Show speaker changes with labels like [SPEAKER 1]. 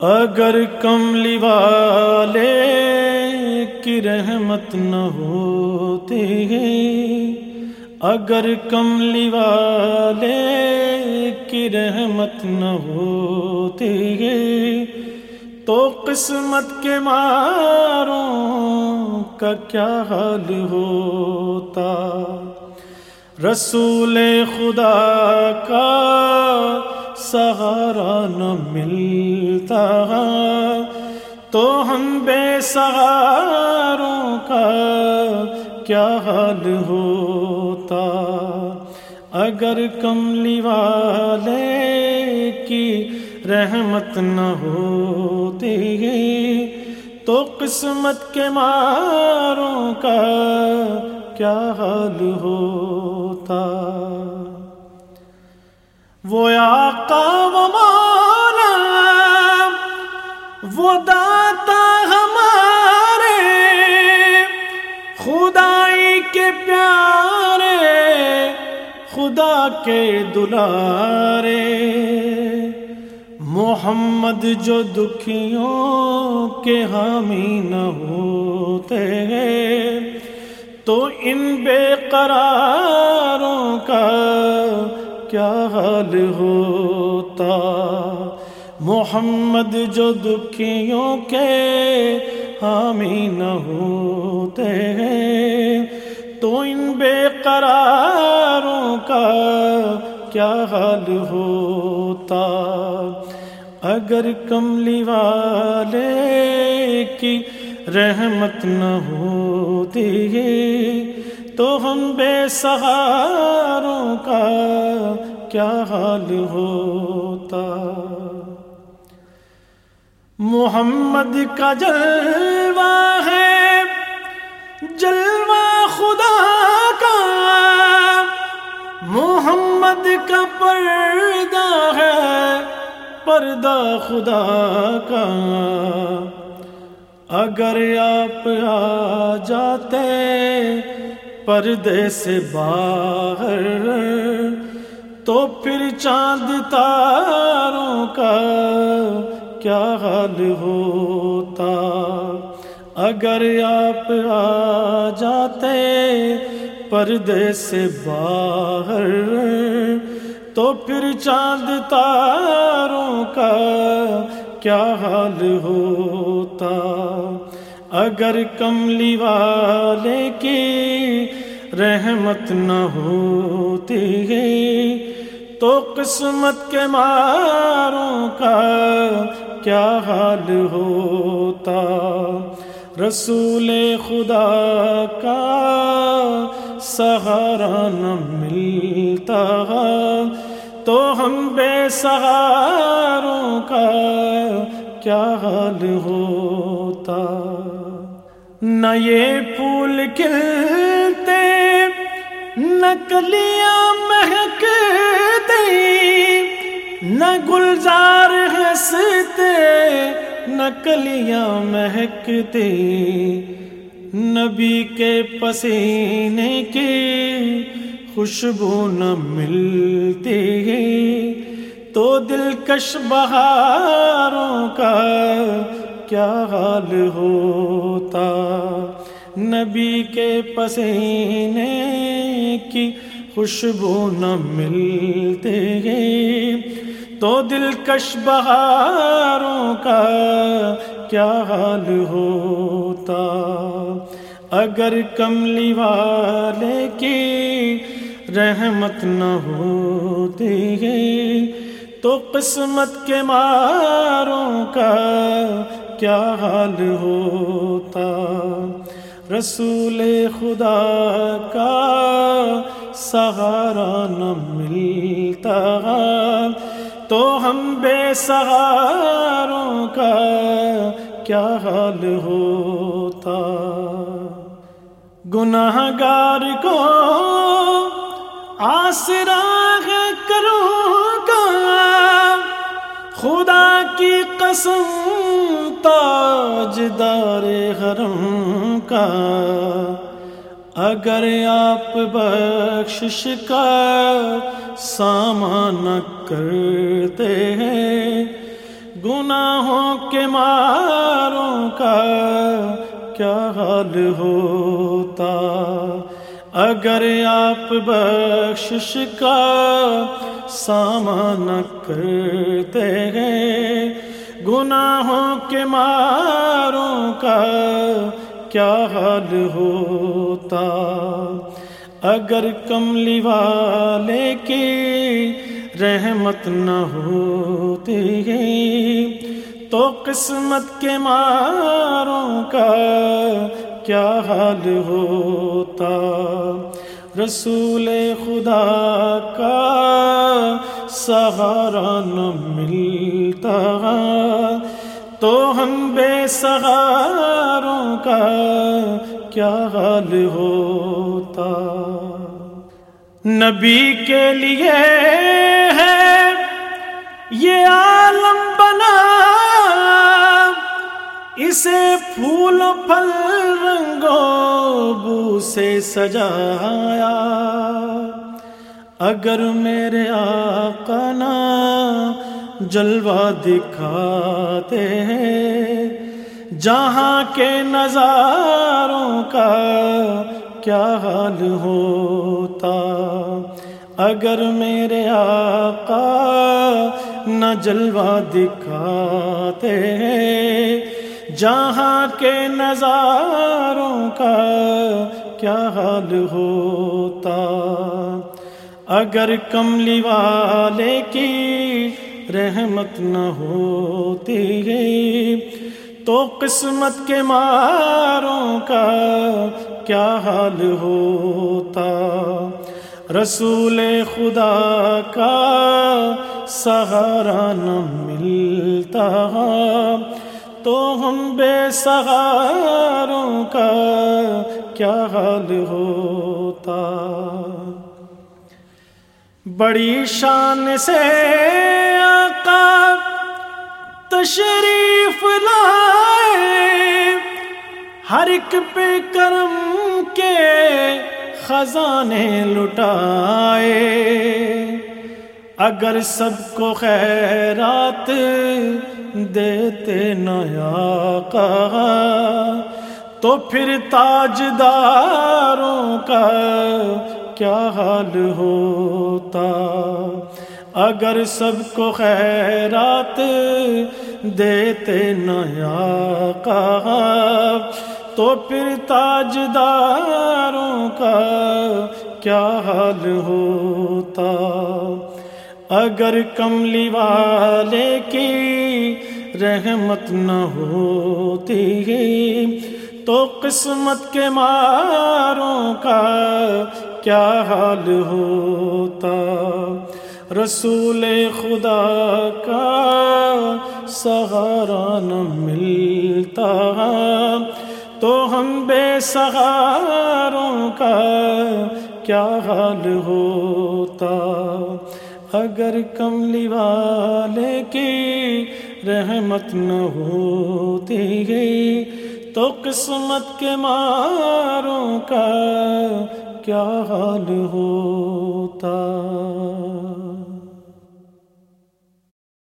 [SPEAKER 1] اگر کملی والے کی رحمت نہ ہوتی، اگر کملی والے کی رحمت نہ ہوتی، تو قسمت کے ماروں کا کیا حال ہوتا؟ رسول خدا کا سہارا نہ ملتا تو ہم بے سہاروں کا کیا حال ہوتا؟ اگر کملی والے کی رحمت نہ ہوتی، تو قسمت کے ماروں کا کیا حال ہوتا؟ وہ آقا و مولا، وہ داتا ہمارے، خدائی کے پیارے، خدا کے دلارے۔ محمد جو دکھیوں کے حامی نہ ہوتے، تو ان بے قراروں کا کیا حال ہوتا؟ محمد جو دکھیوں کے حامی نہ ہوتے ہیں، تو ان بے قراروں کا کیا حال ہوتا؟ اگر کملی والے کی رحمت نہ ہوتی تو ہم بے سہاروں کیا حال ہوتا؟ محمد کا جلوہ ہے، جلوہ خدا کا۔ محمد کا پردہ ہے، پردہ خدا کا۔ اگر آپ آ جاتے پردے سے باہر تو پھر چاند تاروں کا کیا حال ہوتا؟ اگر آپ آ جاتے پردے سے باہر، تو پھر چاند تاروں کا کیا حال ہوتا؟ اگر کملی والے کی رحمت نہ ہوتی تو قسمت کے ماروں کا کیا حال ہوتا؟ رسول خدا کا سہارا نہ ملتا تو ہم بے سہاروں کا کیا حال ہوتا؟ نہ یہ پھول کھلتے نہ کلیاں مہکتے نہ گلزار ہنستے نہ کلیاں مہکتے نبی کے پسینے کی خوشبو نہ ملتی تو دلکش بہاروں کا کیا حال ہوتا؟ نبی کے پسینے کی خوشبو نہ ملتے تو دلکش بہاروں کا کیا حال ہوتا؟ اگر کملی والے کی رحمت نہ ہوتی تو قسمت کے ماروں کا کیا حال ہوتا؟ رسول خدا کا سہارا نہ ملتا تو ہم بے سہاروں کا کیا حال ہوتا؟ گناہ گار کو آسرا کروں گا خدا کی قسم تاج دار حرم کا اگر آپ بخشش کا سامان کرتے ہیں، گناہوں کے ماروں کا کیا حال ہوتا؟ اگر آپ بخشش کا سامان کرتے ہیں گناہوں کے ماروں کا کیا حال ہوتا؟ اگر کملی والے کی رحمت نہ ہوتی تو قسمت کے ماروں کا کیا حال ہوتا؟ رسول خدا کا سہارا نہ ملتا تو ہم بے سہاروں کا کیا حال ہوتا۔ نبی کے لیے ہے یہ عالم بنا، اسے پھول پھل رنگوں بو سے سجایا۔ اگر میرے آقا نا جلوہ دکھاتے ہیں۔ جہاں کے نظاروں کا کیا حال ہوتا۔ اگر میرے آقا نہ جلوہ دکھاتے جہاں کے نظاروں کا کیا حال ہوتا۔ اگر کملی والے کی رحمت نہ ہوتی تو قسمت کے ماروں کا کیا حال ہوتا؟ رسول خدا کا سہارا نہ ملتا تو ہم بے سہاروں کا کیا حال ہوتا؟ بڑی شان سے تشریف لائے، ہر ایک پہ کرم کے خزانے لٹائے۔ اگر سب کو خیرات دیتے نیا کہا تو پھر تاجداروں کا کیا حال ہوتا؟ اگر سب کو خیرات دیتے نیا کہا تو پھر تاجداروں کا کیا حال ہوتا؟ اگر کملی والے کی رحمت نہ ہوتی، تو قسمت کے ماروں کا کیا حال ہوتا؟ رسول خدا کا سہارا نہ ملتا۔ تو ہم بے سہاروں کا کیا حال ہوتا؟ اگر کملی والے کی رحمت نہ ہوتی گئی، تو قسمت کے ماروں کا کیا حال ہوتا؟